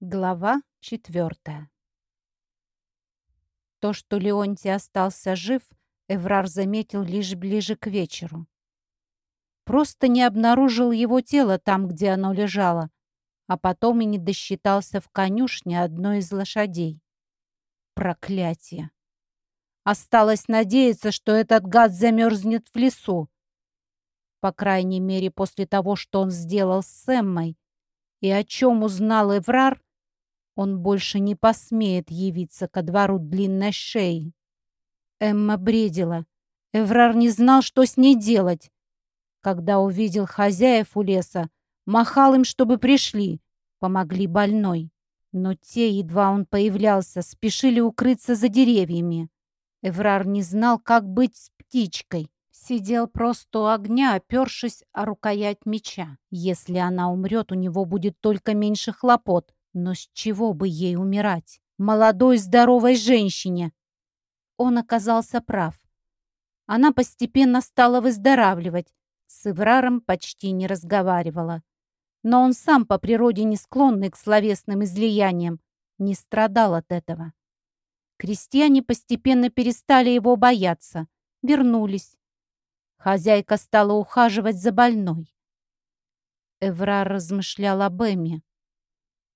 Глава четвертая То, что Леонтий остался жив, Эврар заметил лишь ближе к вечеру. Просто не обнаружил его тело там, где оно лежало, а потом и не досчитался в конюшне одной из лошадей. Проклятие! Осталось надеяться, что этот гад замерзнет в лесу. По крайней мере, после того, что он сделал с Эммой, и о чем узнал Эврар, он больше не посмеет явиться ко двору длинной шеи. Эмма бредила. Эврар не знал, что с ней делать. Когда увидел хозяев у леса, махал им, чтобы пришли, помогли больной. Но те, едва он появлялся, спешили укрыться за деревьями. Эврар не знал, как быть с птичкой. Сидел просто у огня, опершись о рукоять меча. Если она умрет, у него будет только меньше хлопот. Но с чего бы ей умирать? Молодой, здоровой женщине. Он оказался прав. Она постепенно стала выздоравливать. С Ивраром почти не разговаривала. Но он сам по природе не склонный к словесным излияниям, не страдал от этого. Крестьяне постепенно перестали его бояться, вернулись. Хозяйка стала ухаживать за больной. Эврар размышлял об Эме.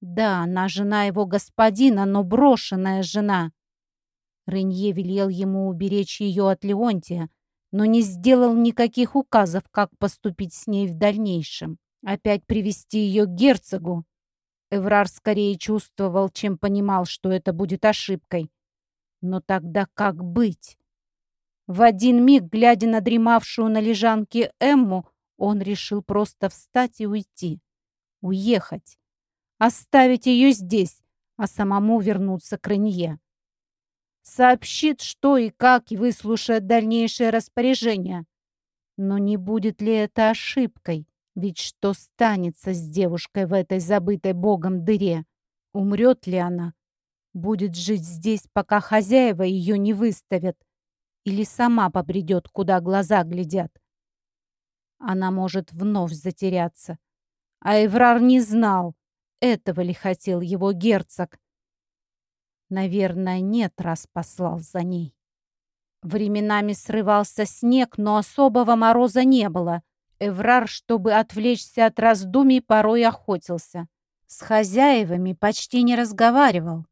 Да, она жена его господина, но брошенная жена. Ренье велел ему уберечь ее от Леонтия, но не сделал никаких указов, как поступить с ней в дальнейшем. Опять привести ее к герцогу. Эврар скорее чувствовал, чем понимал, что это будет ошибкой. Но тогда как быть? В один миг, глядя на дремавшую на лежанке Эмму, он решил просто встать и уйти. Уехать оставить ее здесь, а самому вернуться к Ренье. Сообщит, что и как, и выслушает дальнейшее распоряжение. Но не будет ли это ошибкой? Ведь что станется с девушкой в этой забытой богом дыре? Умрет ли она? Будет жить здесь, пока хозяева ее не выставят? Или сама побредет, куда глаза глядят? Она может вновь затеряться. А Эврар не знал, этого ли хотел его герцог? Наверное, нет, раз послал за ней. Временами срывался снег, но особого мороза не было. Эврар, чтобы отвлечься от раздумий, порой охотился. С хозяевами почти не разговаривал,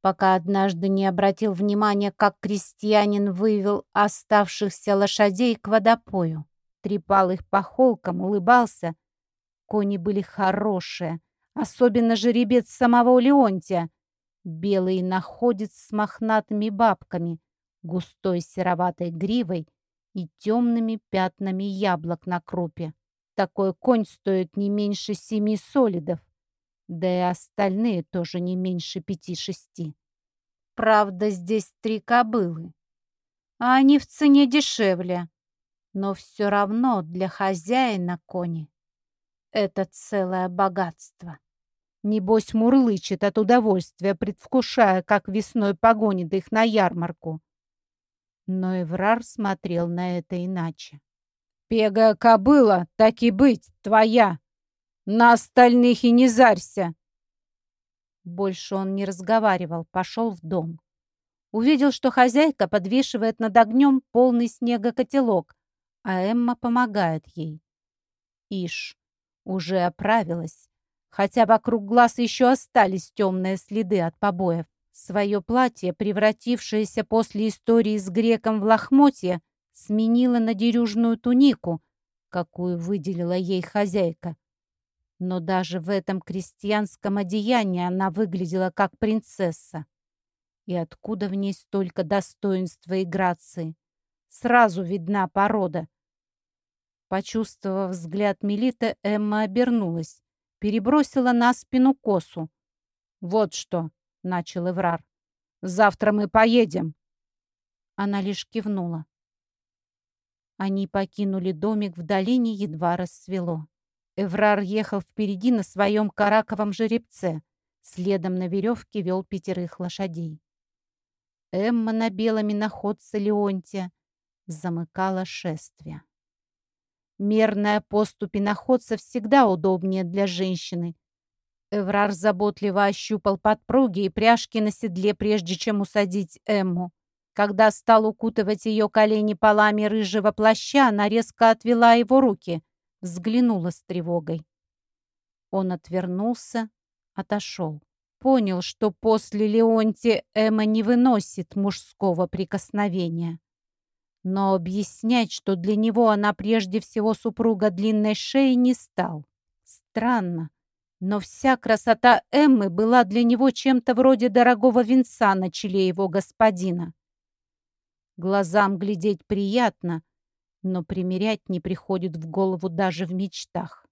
пока однажды не обратил внимания, как крестьянин вывел оставшихся лошадей к водопою. Трепал их по холкам, улыбался. Кони были хорошие, Особенно жеребец самого Леонтия. Белый находит с мохнатыми бабками, густой сероватой гривой и темными пятнами яблок на крупе. Такой конь стоит не меньше семи солидов, да и остальные тоже не меньше пяти-шести. Правда, здесь три кобылы, а они в цене дешевле, но все равно для хозяина кони это целое богатство. Небось, мурлычет от удовольствия, предвкушая, как весной погонит их на ярмарку. Но Эврар смотрел на это иначе. «Пегая кобыла, так и быть, твоя! На остальных и не зарься!» Больше он не разговаривал, пошел в дом. Увидел, что хозяйка подвешивает над огнем полный снега котелок, а Эмма помогает ей. Ишь, уже оправилась хотя вокруг глаз еще остались темные следы от побоев. Свое платье, превратившееся после истории с греком в лохмотье, сменила на дерюжную тунику, какую выделила ей хозяйка. Но даже в этом крестьянском одеянии она выглядела как принцесса. И откуда в ней столько достоинства и грации? Сразу видна порода. Почувствовав взгляд Мелиты, Эмма обернулась перебросила на спину косу. «Вот что», — начал Эврар, — «завтра мы поедем». Она лишь кивнула. Они покинули домик в долине, едва рассвело. Эврар ехал впереди на своем караковом жеребце. Следом на веревке вел пятерых лошадей. Эмма на белом иноходце Леонтия замыкала шествие. Мерная поступь иноходца всегда удобнее для женщины. Эврар заботливо ощупал подпруги и пряжки на седле, прежде чем усадить Эмму. Когда стал укутывать ее колени полами рыжего плаща, она резко отвела его руки, взглянула с тревогой. Он отвернулся, отошел. Понял, что после Леонти Эмма не выносит мужского прикосновения. Но объяснять, что для него она прежде всего супруга длинной шеи, не стал. Странно, но вся красота Эммы была для него чем-то вроде дорогого венца на челе его господина. Глазам глядеть приятно, но примерять не приходит в голову даже в мечтах.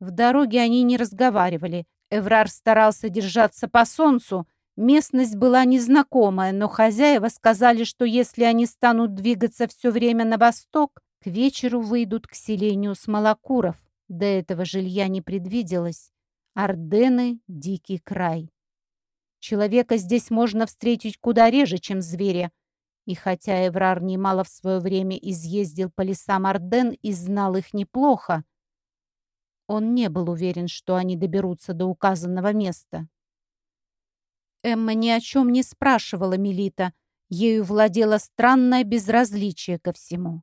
В дороге они не разговаривали. Эврар старался держаться по солнцу. Местность была незнакомая, но хозяева сказали, что если они станут двигаться все время на восток, к вечеру выйдут к селению Смолокуров. До этого жилья не предвиделось. Ордены — дикий край. Человека здесь можно встретить куда реже, чем зверя. И хотя Эврар немало в свое время изъездил по лесам Орден и знал их неплохо, он не был уверен, что они доберутся до указанного места. Эмма ни о чем не спрашивала Мелита. Ею владело странное безразличие ко всему.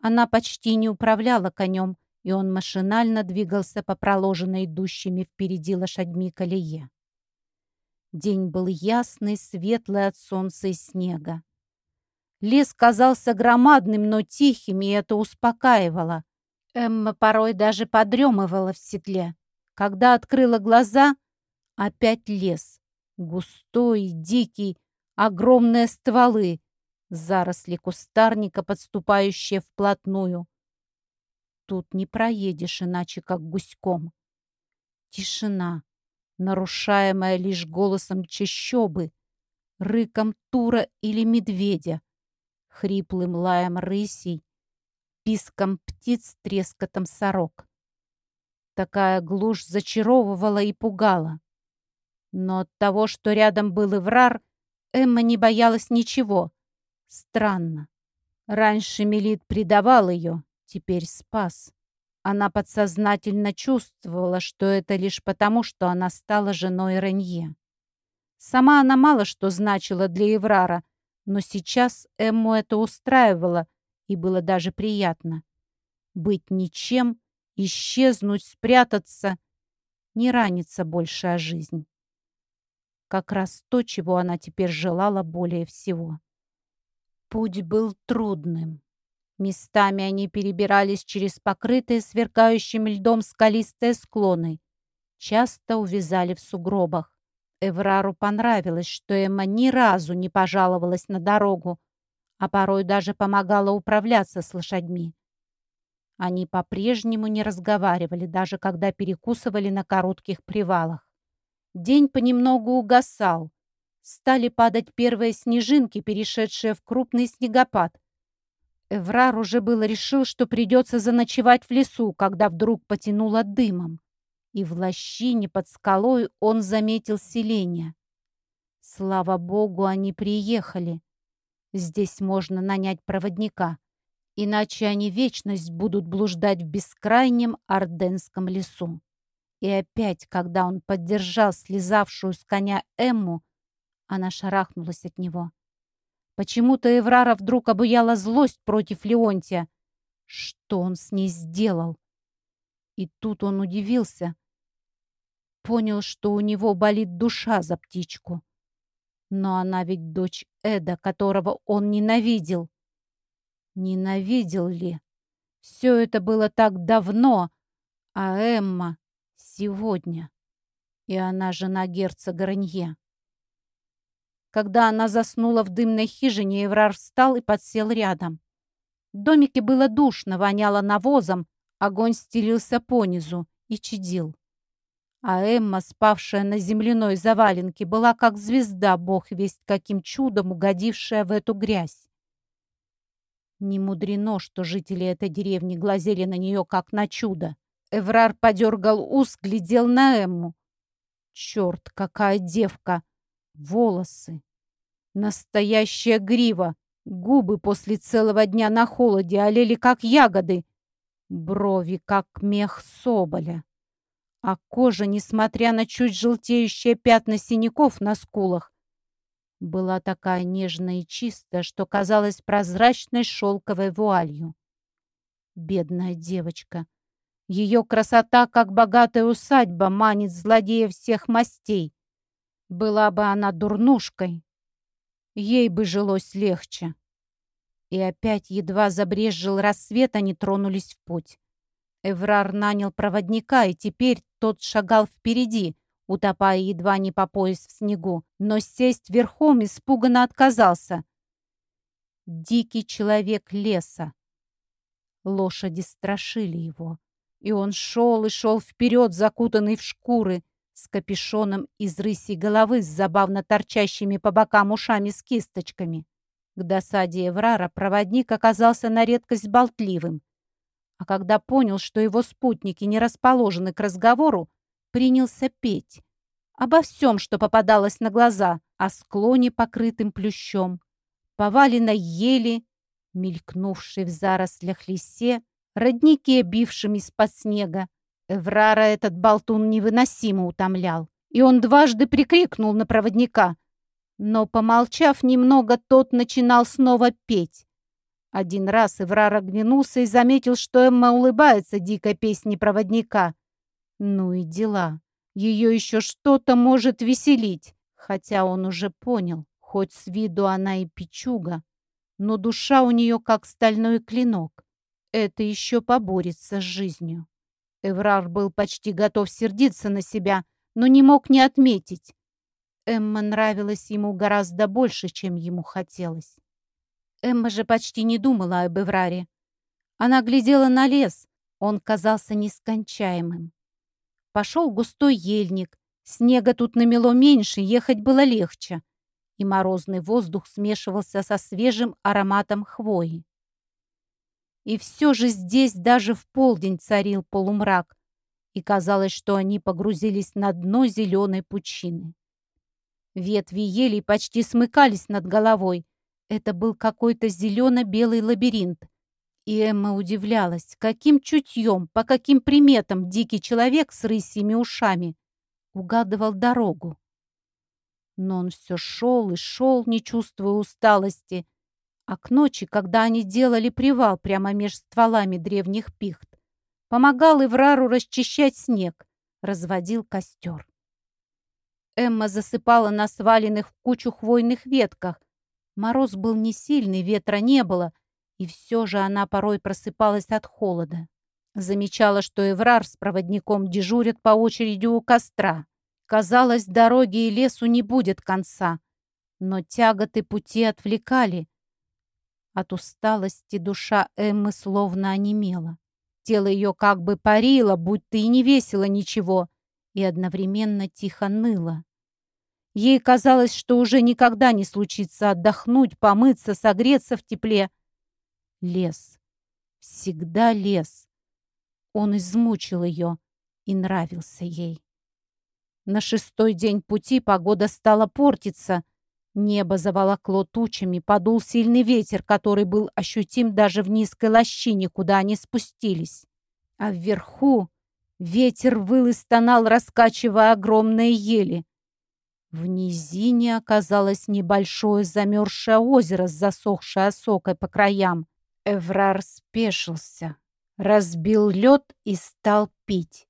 Она почти не управляла конем, и он машинально двигался по проложенной идущими впереди лошадьми колее. День был ясный, светлый от солнца и снега. Лес казался громадным, но тихим, и это успокаивало. Эмма порой даже подремывала в седле. Когда открыла глаза, опять лес. Густой, дикий, огромные стволы, заросли кустарника, подступающие вплотную. Тут не проедешь иначе, как гуськом. Тишина нарушаемая лишь голосом чащобы, рыком тура или медведя, хриплым лаем рысей, писком птиц, трескотом сорок. Такая глушь зачаровывала и пугала. Но от того, что рядом был Иврар, Эмма не боялась ничего. Странно. Раньше Мелит предавал ее, теперь спас. Она подсознательно чувствовала, что это лишь потому, что она стала женой Ренье. Сама она мало что значила для Еврара, но сейчас Эмму это устраивало и было даже приятно. Быть ничем, исчезнуть, спрятаться, не раниться больше о жизнь. Как раз то, чего она теперь желала более всего. Путь был трудным. Местами они перебирались через покрытые сверкающим льдом скалистые склоны. Часто увязали в сугробах. Эврару понравилось, что Эмма ни разу не пожаловалась на дорогу, а порой даже помогала управляться с лошадьми. Они по-прежнему не разговаривали, даже когда перекусывали на коротких привалах. День понемногу угасал. Стали падать первые снежинки, перешедшие в крупный снегопад. Эврар уже было решил, что придется заночевать в лесу, когда вдруг потянуло дымом. И в лощине под скалой он заметил селение. Слава богу, они приехали. Здесь можно нанять проводника. Иначе они вечность будут блуждать в бескрайнем Орденском лесу. И опять, когда он поддержал слезавшую с коня Эмму, она шарахнулась от него. Почему-то Эврара вдруг обуяла злость против Леонтия. Что он с ней сделал? И тут он удивился. Понял, что у него болит душа за птичку. Но она ведь дочь Эда, которого он ненавидел. Ненавидел ли? Все это было так давно, а Эмма сегодня. И она жена герцога Ранье. Когда она заснула в дымной хижине, Еврар встал и подсел рядом. В домике было душно, воняло навозом, огонь стелился понизу и чадил. А Эмма, спавшая на земляной заваленке, была как звезда, бог весть каким чудом угодившая в эту грязь. Не мудрено, что жители этой деревни глазели на нее, как на чудо. Эврар подергал ус, глядел на Эмму. Черт, какая девка! Волосы, Настоящая грива. Губы после целого дня на холоде олели, как ягоды. Брови, как мех соболя. а кожа, несмотря на чуть желтеющие пятна синяков на скулах, была такая нежная и чистая, что казалась прозрачной шелковой вуалью. Бедная девочка. Ее красота, как богатая усадьба, манит злодея всех мастей. Была бы она дурнушкой, ей бы жилось легче. И опять едва забрезжил рассвет, они тронулись в путь. Эврар нанял проводника, и теперь тот шагал впереди, утопая едва не по пояс в снегу, но сесть верхом испуганно отказался. Дикий человек леса. Лошади страшили его, и он шел и шел вперед, закутанный в шкуры, с капюшоном из рысей головы с забавно торчащими по бокам ушами с кисточками. К досаде Эврара проводник оказался на редкость болтливым. А когда понял, что его спутники не расположены к разговору, принялся петь. Обо всем, что попадалось на глаза, о склоне, покрытым плющом, поваленной ели, мелькнувшей в зарослях лисе, роднике, бившем из-под снега. Эврара этот болтун невыносимо утомлял, и он дважды прикрикнул на проводника. Но, помолчав немного, тот начинал снова петь. Один раз Эврар оглянулся и заметил, что Эмма улыбается дикой песне проводника. Ну и дела. Ее еще что-то может веселить, хотя он уже понял, хоть с виду она и печуга, но душа у нее как стальной клинок. Это еще поборется с жизнью. Эврар был почти готов сердиться на себя, но не мог не отметить. Эмма нравилась ему гораздо больше, чем ему хотелось. Эмма же почти не думала об Эвраре. Она глядела на лес, он казался нескончаемым. Пошел густой ельник, снега тут намело меньше, ехать было легче, и морозный воздух смешивался со свежим ароматом хвои. И все же здесь даже в полдень царил полумрак, и казалось, что они погрузились на дно зеленой пучины. Ветви елей почти смыкались над головой. Это был какой-то зелено-белый лабиринт. И Эмма удивлялась, каким чутьем, по каким приметам дикий человек с рысьими ушами угадывал дорогу. Но он все шел и шел, не чувствуя усталости. А к ночи, когда они делали привал прямо меж стволами древних пихт, помогал Иврару расчищать снег, разводил костер. Эмма засыпала на сваленных в кучу хвойных ветках. Мороз был не сильный, ветра не было, и все же она порой просыпалась от холода. Замечала, что Эврар с проводником дежурят по очереди у костра. Казалось, дороги и лесу не будет конца, но тяготы пути отвлекали. От усталости душа Эммы словно онемела. Тело ее как бы парило, будто и не весело ничего, и одновременно тихо ныло. Ей казалось, что уже никогда не случится отдохнуть, помыться, согреться в тепле. Лес. Всегда лес. Он измучил ее и нравился ей. На шестой день пути погода стала портиться. Небо заволокло тучами, подул сильный ветер, который был ощутим даже в низкой лощине, куда они спустились. А вверху ветер выл и стонал, раскачивая огромные ели. В низине оказалось небольшое замерзшее озеро с засохшей осокой по краям. Эврар спешился, разбил лед и стал пить.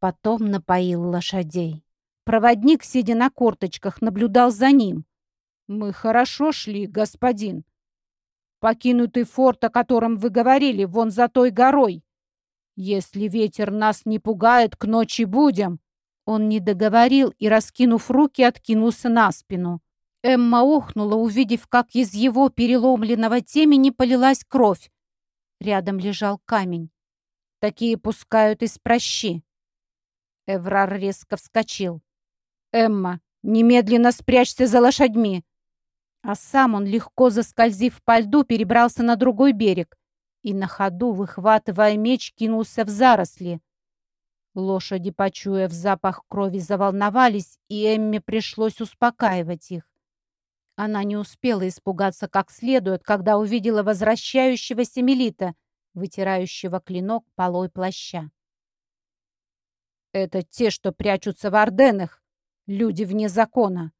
Потом напоил лошадей. Проводник, сидя на корточках, наблюдал за ним. «Мы хорошо шли, господин. Покинутый форт, о котором вы говорили, вон за той горой. Если ветер нас не пугает, к ночи будем». Он не договорил и, раскинув руки, откинулся на спину. Эмма охнула, увидев, как из его переломленного темени полилась кровь. Рядом лежал камень. Такие пускают из прощи. Эврар резко вскочил. «Эмма, немедленно спрячься за лошадьми!» А сам он, легко заскользив по льду, перебрался на другой берег и на ходу, выхватывая меч, кинулся в заросли. Лошади, почуяв запах крови, заволновались, и Эмме пришлось успокаивать их. Она не успела испугаться как следует, когда увидела возвращающегося Мелита, вытирающего клинок полой плаща. Это те, что прячутся в Орденах, люди вне закона.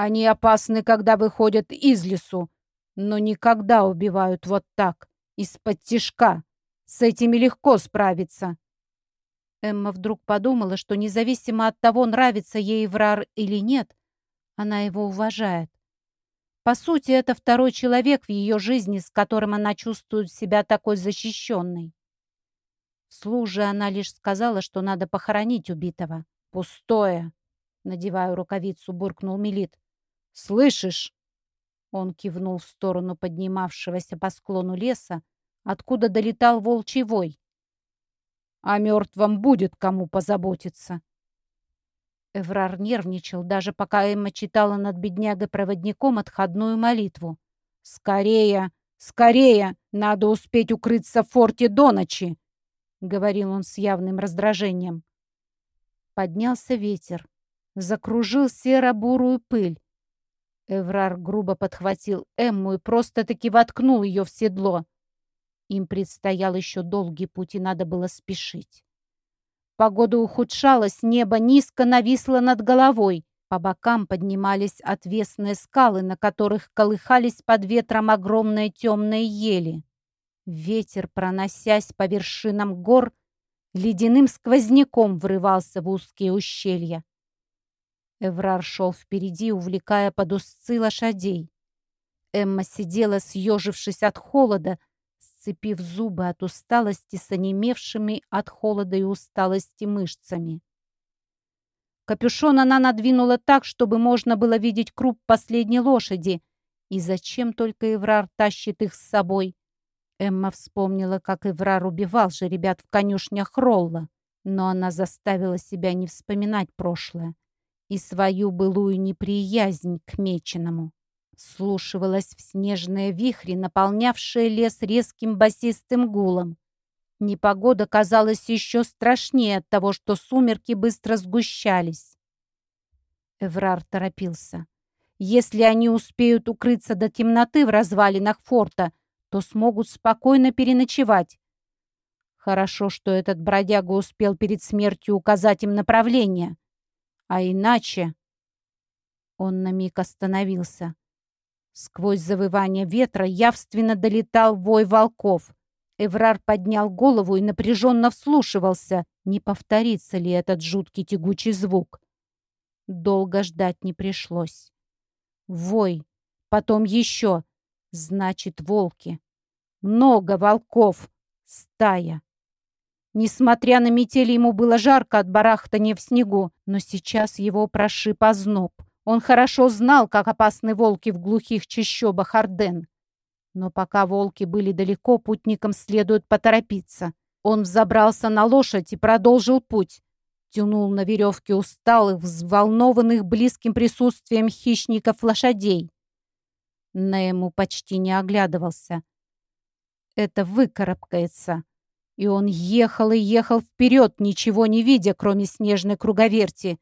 Они опасны, когда выходят из лесу, но никогда убивают вот так, из-под тишка. С этими легко справиться. Эмма вдруг подумала, что независимо от того, нравится ей Врар или нет, она его уважает. По сути, это второй человек в ее жизни, с которым она чувствует себя такой защищенной. Вслух же она лишь сказала, что надо похоронить убитого. «Пустое!» — надевая рукавицу, буркнул Мелит. «Слышишь?» Он кивнул в сторону поднимавшегося по склону леса, откуда долетал волчий вой. «О мертвом будет кому позаботиться!» Эврар нервничал, даже пока Эмма читала над беднягой-проводником отходную молитву. «Скорее! Скорее! Надо успеть укрыться в форте до ночи!» — говорил он с явным раздражением. Поднялся ветер. Закружил серо-бурую пыль. Эврар грубо подхватил Эмму и просто-таки воткнул ее в седло. Им предстоял еще долгий путь, и надо было спешить. Погода ухудшалась, небо низко нависло над головой. По бокам поднимались отвесные скалы, на которых колыхались под ветром огромные темные ели. Ветер, проносясь по вершинам гор, ледяным сквозняком врывался в узкие ущелья. Эврар шел впереди, увлекая под узцы лошадей. Эмма сидела, съежившись от холода, сцепив зубы от усталости с онемевшими от холода и усталости мышцами. Капюшон она надвинула так, чтобы можно было видеть круп последней лошади. И зачем только Эврар тащит их с собой? Эмма вспомнила, как Эврар убивал же ребят в конюшнях Ролла, но она заставила себя не вспоминать прошлое и свою былую неприязнь к Меченому слушивалась в снежные вихри, наполнявшие лес резким басистым гулом. Непогода казалась еще страшнее от того, что сумерки быстро сгущались. Эврар торопился. Если они успеют укрыться до темноты в развалинах форта, то смогут спокойно переночевать. Хорошо, что этот бродяга успел перед смертью указать им направление. А иначе... Он на миг остановился. Сквозь завывание ветра явственно долетал вой волков. Эврар поднял голову и напряженно вслушивался, не повторится ли этот жуткий тягучий звук. Долго ждать не пришлось. Вой, потом еще. Значит, волки. Много волков. Стая. Несмотря на метель, ему было жарко от барахтания в снегу, но сейчас его прошиб озноб. Он хорошо знал, как опасны волки в глухих чащобах Орден. Но пока волки были далеко, путникам следует поторопиться. Он взобрался на лошадь и продолжил путь. Тянул на веревке усталых, взволнованных близким присутствием хищников лошадей. Нему почти не оглядывался. Это выкарабкается. И он ехал и ехал вперед, ничего не видя, кроме снежной круговерти.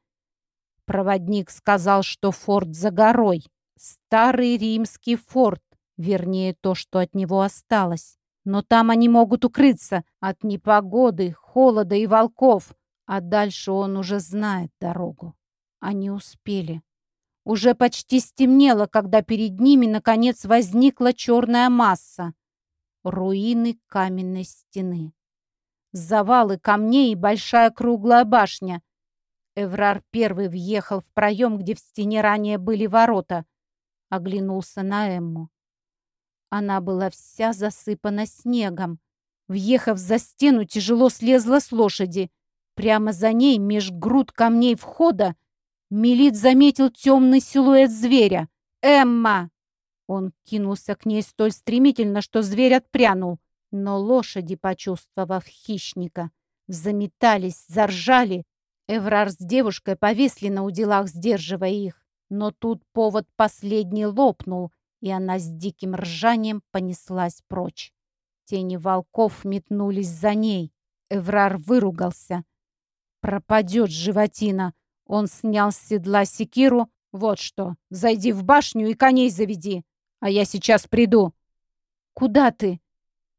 Проводник сказал, что форт за горой. Старый римский форт, вернее, то, что от него осталось. Но там они могут укрыться от непогоды, холода и волков. А дальше он уже знает дорогу. Они успели. Уже почти стемнело, когда перед ними, наконец, возникла черная масса. Руины каменной стены. Завалы камней и большая круглая башня. Эврар первый въехал в проем, где в стене ранее были ворота. Оглянулся на Эмму. Она была вся засыпана снегом. Въехав за стену, тяжело слезла с лошади. Прямо за ней, меж груд камней входа, Мелит заметил темный силуэт зверя. «Эмма!» Он кинулся к ней столь стремительно, что зверь отпрянул. Но лошади, почувствовав хищника, заметались, заржали Эврар с девушкой повисли на уделах, сдерживая их. Но тут повод последний лопнул, и она с диким ржанием понеслась прочь. Тени волков метнулись за ней. Эврар выругался. «Пропадет животина!» Он снял с седла секиру. «Вот что, зайди в башню и коней заведи, а я сейчас приду». «Куда ты?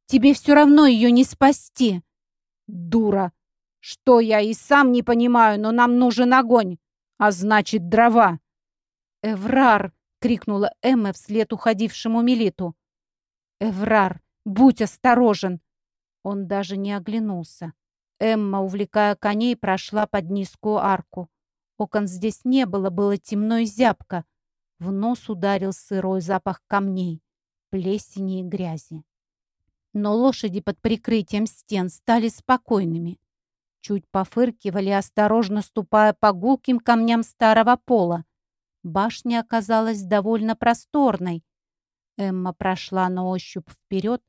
Тебе все равно ее не спасти!» «Дура! «Что я и сам не понимаю, но нам нужен огонь, а значит дрова!» «Эврар!» — крикнула Эмма вслед уходившему Мелиту. «Эврар, будь осторожен!» Он даже не оглянулся. Эмма, увлекая коней, прошла под низкую арку. Окон здесь не было, было темно и зябко. В нос ударил сырой запах камней, плесени и грязи. Но лошади под прикрытием стен стали спокойными. Чуть пофыркивали, осторожно ступая по гулким камням старого пола. Башня оказалась довольно просторной. Эмма прошла на ощупь вперед,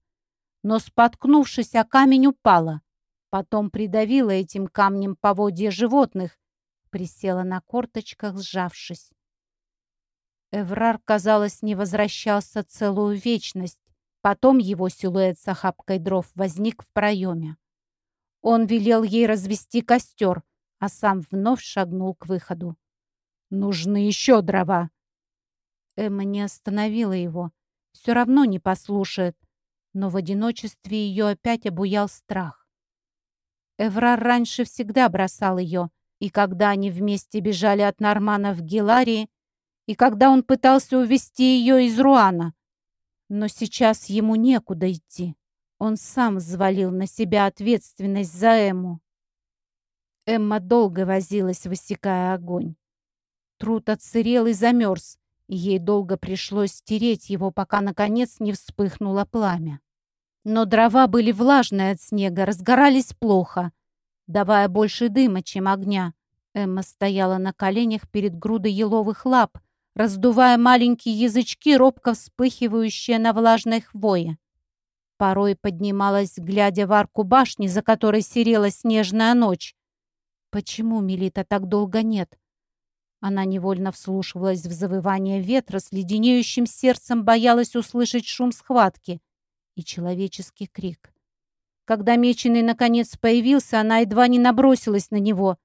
но, споткнувшись о камень, упала. Потом придавила этим камнем поводья животных, присела на корточках, сжавшись. Эврар, казалось, не возвращался целую вечность. Потом его силуэт с охапкой дров возник в проеме. Он велел ей развести костер, а сам вновь шагнул к выходу. «Нужны еще дрова!» Эмма не остановила его. Все равно не послушает. Но в одиночестве ее опять обуял страх. Эврар раньше всегда бросал ее, и когда они вместе бежали от Нормана в Геларии, и когда он пытался увести ее из Руана. Но сейчас ему некуда идти. Он сам взвалил на себя ответственность за Эму. Эмма долго возилась, высекая огонь. Труд отсырел и замерз, и ей долго пришлось стереть его, пока, наконец, не вспыхнуло пламя. Но дрова были влажные от снега, разгорались плохо, давая больше дыма, чем огня. Эмма стояла на коленях перед грудой еловых лап, раздувая маленькие язычки, робко вспыхивающие на влажной хвое. Порой поднималась, глядя в арку башни, за которой серела снежная ночь. Почему Мелита так долго нет? Она невольно вслушивалась в завывание ветра, с леденеющим сердцем боялась услышать шум схватки и человеческий крик. Когда Меченый наконец появился, она едва не набросилась на него.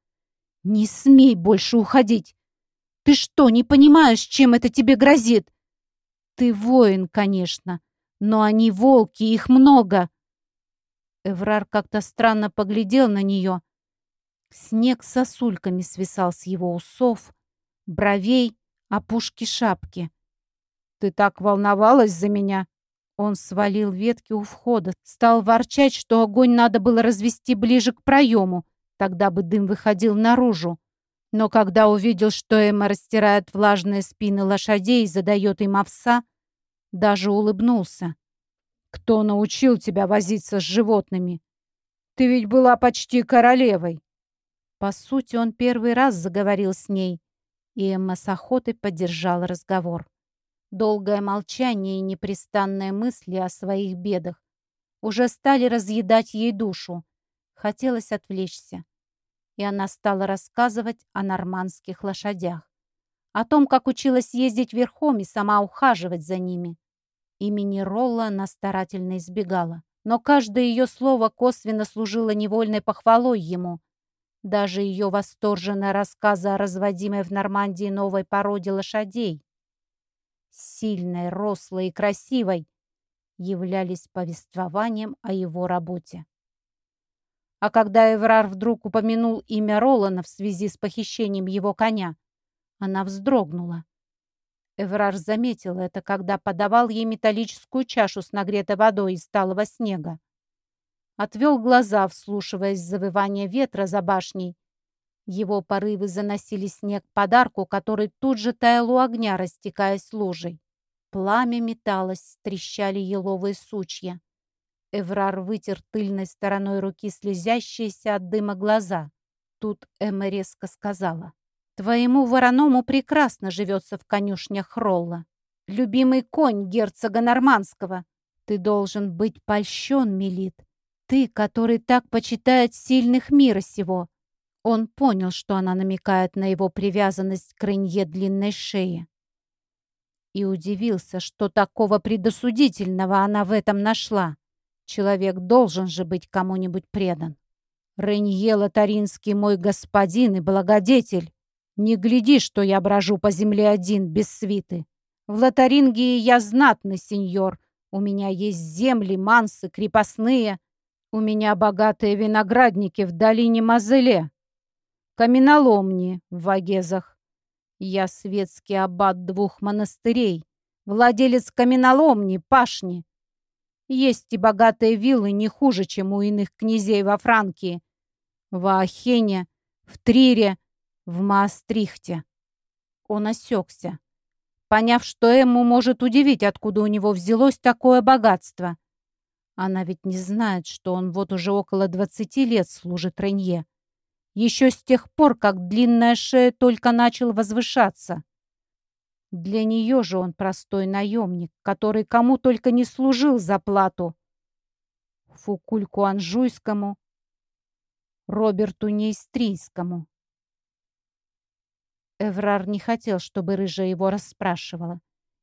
«Не смей больше уходить! Ты что, не понимаешь, чем это тебе грозит? Ты воин, конечно, но они волки, их много!» Эврар как-то странно поглядел на нее. Снег сосульками свисал с его усов, бровей, опушки шапки. «Ты так волновалась за меня!» Он свалил ветки у входа, стал ворчать, что огонь надо было развести ближе к проему, тогда бы дым выходил наружу. Но когда увидел, что Эмма растирает влажные спины лошадей и задает им овса, даже улыбнулся. «Кто научил тебя возиться с животными? Ты ведь была почти королевой!» По сути, он первый раз заговорил с ней, и Эмма с охотой поддержала разговор. Долгое молчание и непрестанные мысли о своих бедах уже стали разъедать ей душу. Хотелось отвлечься. И она стала рассказывать о нормандских лошадях. О том, как училась ездить верхом и сама ухаживать за ними. Имени Ролла она старательно избегала. Но каждое ее слово косвенно служило невольной похвалой ему. Даже ее восторженные рассказы о разводимой в Нормандии новой породе лошадей сильной, рослой и красивой, являлись повествованием о его работе. А когда Эврар вдруг упомянул имя Ролана в связи с похищением его коня, она вздрогнула. Эврар заметил это, когда подавал ей металлическую чашу с нагретой водой из сталого снега. Отвел глаза, вслушиваясь завывание ветра за башней, его порывы заносили снег подарку, который тут же таял у огня, растекаясь лужей. Пламя металось, трещали еловые сучья. Эврар вытер тыльной стороной руки слезящиеся от дыма глаза. Тут Эмма резко сказала. «Твоему вороному прекрасно живется в конюшнях Ролла. Любимый конь герцога Нормандского. Ты должен быть польщен, Мелит. Ты, который так почитает сильных мира сего. Он понял, что она намекает на его привязанность к рынье длинной шеи. И удивился, что такого предосудительного она в этом нашла. Человек должен же быть кому-нибудь предан. Рынье Лотаринский мой господин и благодетель. Не гляди, что я брожу по земле один, без свиты. В Лотарингии я знатный сеньор. У меня есть земли, мансы, крепостные. У меня богатые виноградники в долине Мазеле, каменоломни в Вагезах. Я светский аббат двух монастырей, владелец каменоломни, пашни. Есть и богатые виллы не хуже, чем у иных князей во Франкии, в Ахене, в Трире, в Маастрихте. Он осекся, поняв, что Эмму может удивить, откуда у него взялось такое богатство. Она ведь не знает, что он вот уже около двадцати лет служит Ренье. Еще с тех пор, как длинная шея только начал возвышаться. Для нее же он простой наемник, который кому только не служил за плату. Фукульку Анжуйскому, Роберту Нейстрийскому. Эврар не хотел, чтобы рыжая его расспрашивала.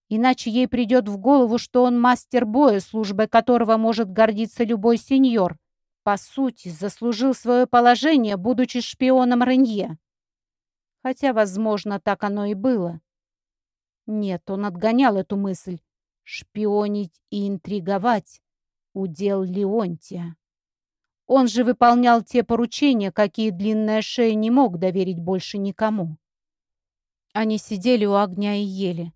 Иначе ей придет в голову, что он мастер боя, службой которого может гордиться любой сеньор. По сути, заслужил свое положение, будучи шпионом Ренье. Хотя, возможно, так оно и было. Нет, он отгонял эту мысль. Шпионить и интриговать — удел Леонтия. Он же выполнял те поручения, какие длинная шея не мог доверить больше никому. Они сидели у огня и ели.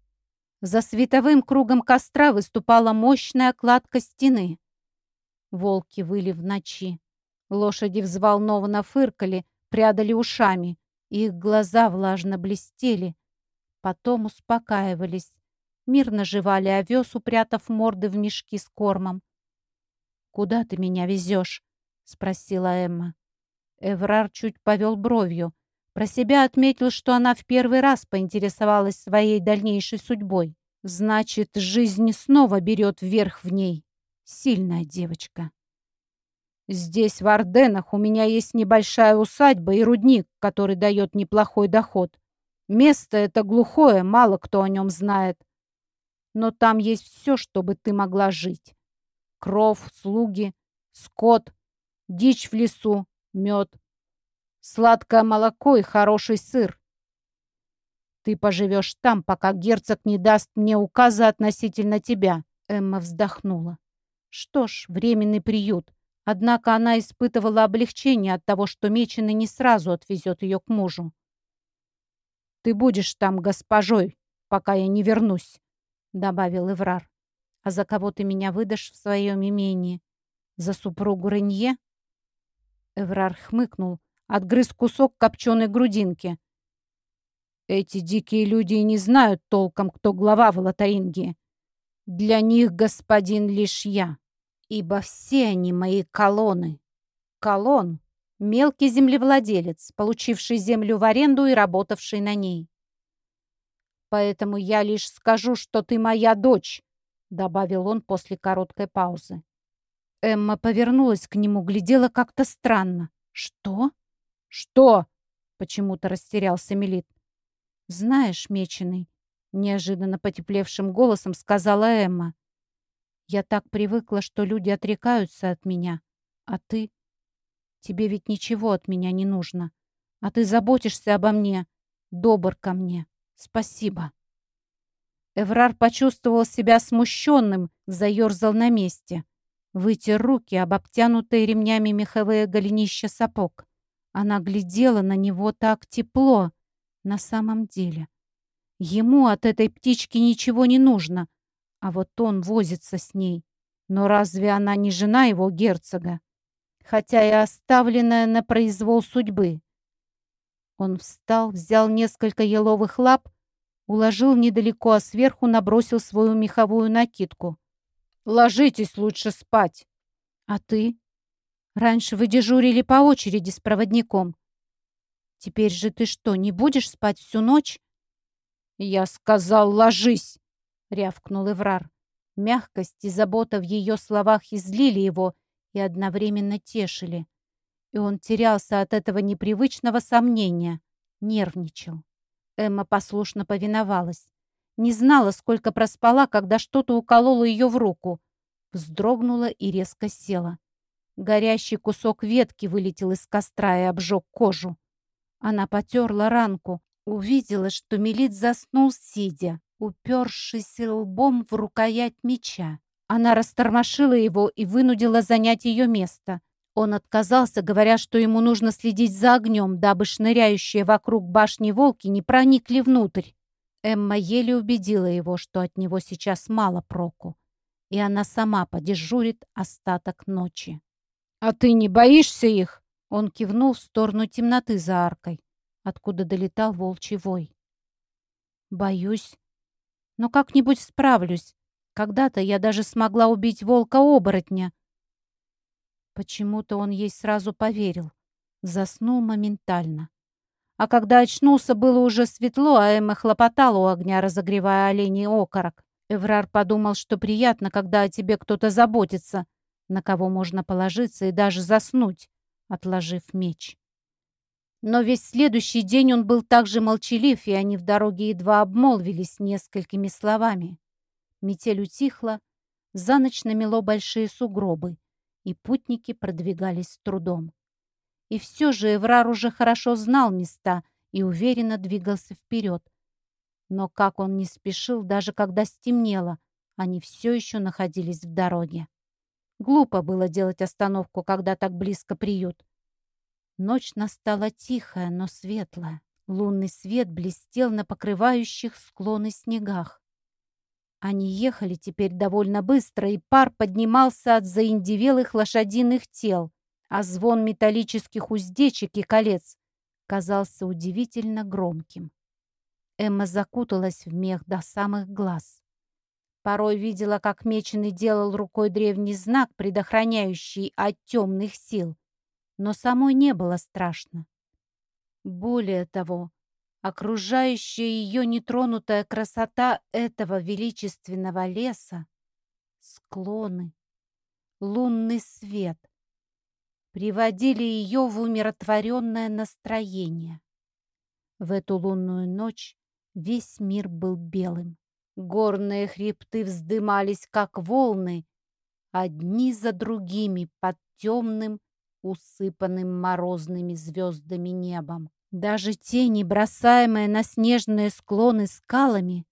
За световым кругом костра выступала мощная кладка стены. Волки выли в ночи. Лошади взволнованно фыркали, прядали ушами. Их глаза влажно блестели. Потом успокаивались. Мирно жевали овес, упрятав морды в мешки с кормом. «Куда ты меня везешь?» — спросила Эмма. Эврар чуть повел бровью. Про себя отметил, что она в первый раз поинтересовалась своей дальнейшей судьбой. Значит, жизнь снова берет вверх в ней. Сильная девочка. Здесь, в Орденах, у меня есть небольшая усадьба и рудник, который дает неплохой доход. Место это глухое, мало кто о нем знает. Но там есть все, чтобы ты могла жить. Кров, слуги, скот, дичь в лесу, мед, сладкое молоко и хороший сыр. Ты поживешь там, пока герцог не даст мне указа относительно тебя. Эмма вздохнула. Что ж, временный приют. Однако она испытывала облегчение от того, что Меченый не сразу отвезет ее к мужу. «Ты будешь там госпожой, пока я не вернусь», — добавил Эврар. «А за кого ты меня выдашь в своем имении? За супругу Ренье?» Эврар хмыкнул, отгрыз кусок копченой грудинки. Эти дикие люди не знают толком, кто глава в Лотаринге. Для них господин лишь я, ибо все они мои колонны. Колон — мелкий землевладелец, получивший землю в аренду и работавший на ней. Поэтому я лишь скажу, что ты моя дочь, добавил он после короткой паузы. Эмма повернулась к нему, глядела как-то странно. «Что?» «Что?» — почему-то растерялся Мелит. «Знаешь, Меченый», — неожиданно потеплевшим голосом сказала Эмма, «я так привыкла, что люди отрекаются от меня. А ты? Тебе ведь ничего от меня не нужно. А ты заботишься обо мне, добр ко мне. Спасибо». Эврар почувствовал себя смущенным, заерзал на месте. Вытер руки об обтянутые ремнями меховые голенища сапог. Она глядела на него так тепло. На самом деле. Ему от этой птички ничего не нужно, а вот он возится с ней. Но разве она не жена его герцога? Хотя и оставленная на произвол судьбы. Он встал, взял несколько еловых лап, уложил недалеко, а сверху набросил свою меховую накидку. «Ложитесь лучше спать!» «А ты?» Раньше вы дежурили по очереди с проводником. Теперь же ты что, не будешь спать всю ночь? Я сказал, ложись, рявкнул Эврар. Мягкость и забота в ее словах излили его и одновременно тешили. И он терялся от этого непривычного сомнения, нервничал. Эмма послушно повиновалась. Не знала, сколько проспала, когда что-то укололо ее в руку. Вздрогнула и резко села. Горящий кусок ветки вылетел из костра и обжег кожу. Она потерла ранку, увидела, что Мелит заснул сидя, упершись лбом в рукоять меча. Она растормошила его и вынудила занять ее место. Он отказался, говоря, что ему нужно следить за огнем, дабы шныряющие вокруг башни волки не проникли внутрь. Эмма еле убедила его, что от него сейчас мало проку, и она сама подежурит остаток ночи. «А ты не боишься их?» Он кивнул в сторону темноты за аркой, откуда долетал волчий вой. «Боюсь, но как-нибудь справлюсь. Когда-то я даже смогла убить волка-оборотня». Почему-то он ей сразу поверил. Заснул моментально. А когда очнулся, было уже светло, а Эмма хлопотала у огня, разогревая оленей окорок. Эврар подумал, что приятно, когда о тебе кто-то заботится, на кого можно положиться и даже заснуть, отложив меч. Но весь следующий день он был также молчалив, и они в дороге едва обмолвились несколькими словами. Метель утихла, за ночь намело большие сугробы, и путники продвигались с трудом. И все же Эврар уже хорошо знал места и уверенно двигался вперед. Но как он не спешил, даже когда стемнело, они все еще находились в дороге. Глупо было делать остановку, когда так близко приют. Ночь настала тихая, но светлая. Лунный свет блестел на покрывающих склоны снегах. Они ехали теперь довольно быстро, и пар поднимался от заиндевелых лошадиных тел а звон металлических уздечек и колец казался удивительно громким. Эмма закуталась в мех до самых глаз. Порой видела, как Меченый делал рукой древний знак, предохраняющий от темных сил, но самой не было страшно. Более того, окружающая ее нетронутая красота этого величественного леса, склоны, лунный свет — приводили ее в умиротворенное настроение. В эту лунную ночь весь мир был белым. Горные хребты вздымались, как волны, одни за другими под темным, усыпанным морозными звездами небом. Даже тени, бросаемые на снежные склоны скалами,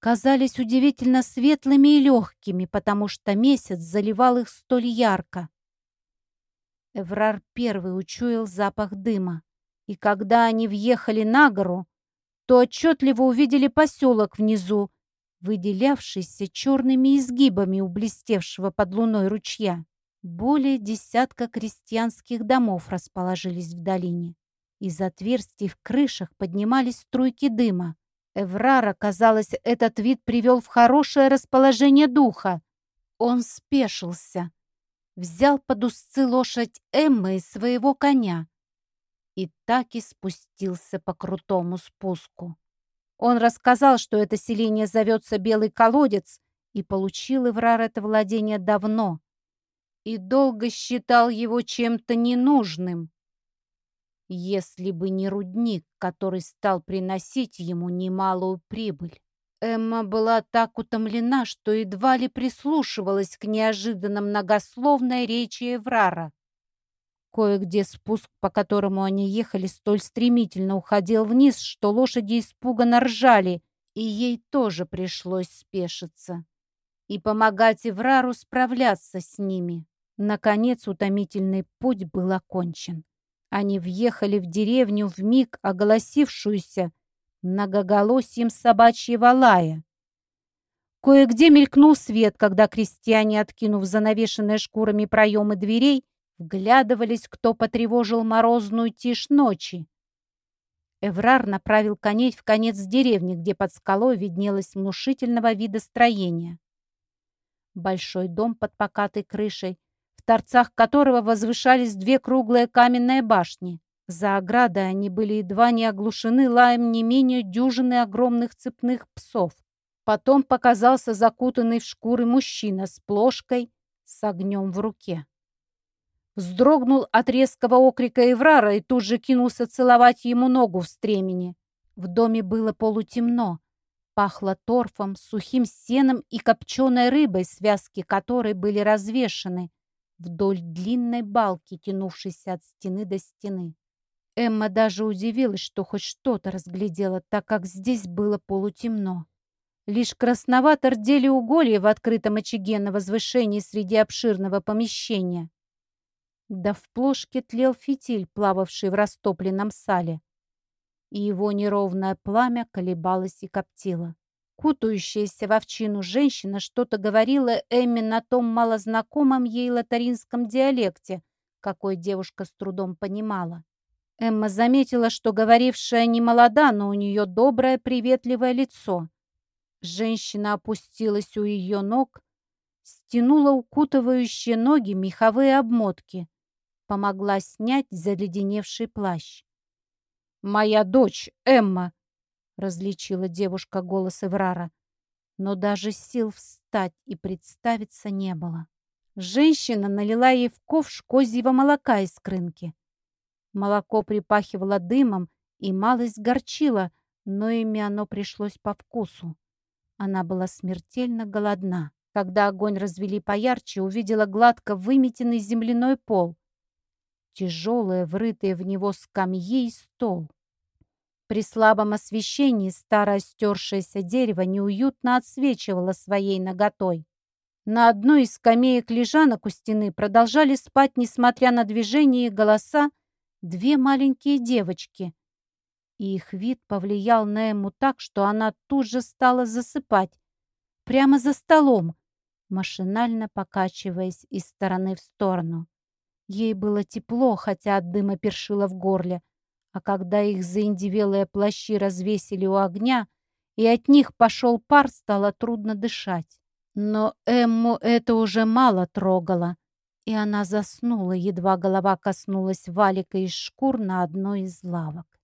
казались удивительно светлыми и легкими, потому что месяц заливал их столь ярко. Эврар первый учуял запах дыма. И когда они въехали на гору, то отчетливо увидели поселок внизу, выделявшийся черными изгибами у блестевшего под луной ручья. Более десятка крестьянских домов расположились в долине. Из отверстий в крышах поднимались струйки дыма. Эврара, казалось, этот вид привел в хорошее расположение духа. Он спешился, взял под узцы лошадь Эммы и своего коня и так и спустился по крутому спуску. Он рассказал, что это селение зовется Белый колодец, и получил Иврар это владение давно, и долго считал его чем-то ненужным, если бы не рудник, который стал приносить ему немалую прибыль. Эмма была так утомлена, что едва ли прислушивалась к неожиданно многословной речи Эврара. Кое-где спуск, по которому они ехали, столь стремительно уходил вниз, что лошади испуганно ржали, и ей тоже пришлось спешиться и помогать Эврару справляться с ними. Наконец утомительный путь был окончен. Они въехали в деревню в миг оголосившуюся многоголосием собачьего лая. Кое-где мелькнул свет, когда крестьяне, откинув занавешенные шкурами проемы дверей, вглядывались, кто потревожил морозную тишь ночи. Эврар направил коней в конец деревни, где под скалой виднелось внушительного вида строение. Большой дом под покатой крышей, торцах которого возвышались две круглые каменные башни. За оградой они были едва не оглушены лаем не менее дюжины огромных цепных псов. Потом показался закутанный в шкуры мужчина с плошкой с огнем в руке. Вздрогнул от резкого окрика Эврара и тут же кинулся целовать ему ногу в стремени. В доме было полутемно. Пахло торфом, сухим сеном и копченой рыбой, связки которой были развешаны вдоль длинной балки, тянувшейся от стены до стены. Эмма даже удивилась, что хоть что-то разглядела, так как здесь было полутемно. Лишь красновато рдели уголья в открытом очаге на возвышении среди обширного помещения. Да в плошке тлел фитиль, плававший в растопленном сале. И его неровное пламя колебалось и коптило. Кутающаяся в овчину женщина что-то говорила Эмме на том малознакомом ей латаринском диалекте, какой девушка с трудом понимала. Эмма заметила, что говорившая не молода, но у нее доброе приветливое лицо. Женщина опустилась у ее ног, стянула укутывающие ноги меховые обмотки, помогла снять заледеневший плащ. «Моя дочь, Эмма!» — различила девушка голос Эврара. Но даже сил встать и представиться не было. Женщина налила ей в ковш козьего молока из крынки. Молоко припахивало дымом и малость горчило, но ими оно пришлось по вкусу. Она была смертельно голодна. Когда огонь развели поярче, увидела гладко выметенный земляной пол тяжелые, врытые в него скамьи и стол. При слабом освещении старое стершееся дерево неуютно отсвечивало своей ноготой. На одной из скамеек лежанок у стены продолжали спать, несмотря на движение и голоса, две маленькие девочки. И их вид повлиял на Эму так, что она тут же стала засыпать, прямо за столом, машинально покачиваясь из стороны в сторону. Ей было тепло, хотя от дыма першило в горле. А когда их заиндивелые плащи развесили у огня, и от них пошел пар, стало трудно дышать. Но Эмму это уже мало трогало, и она заснула, едва голова коснулась валика из шкур на одной из лавок.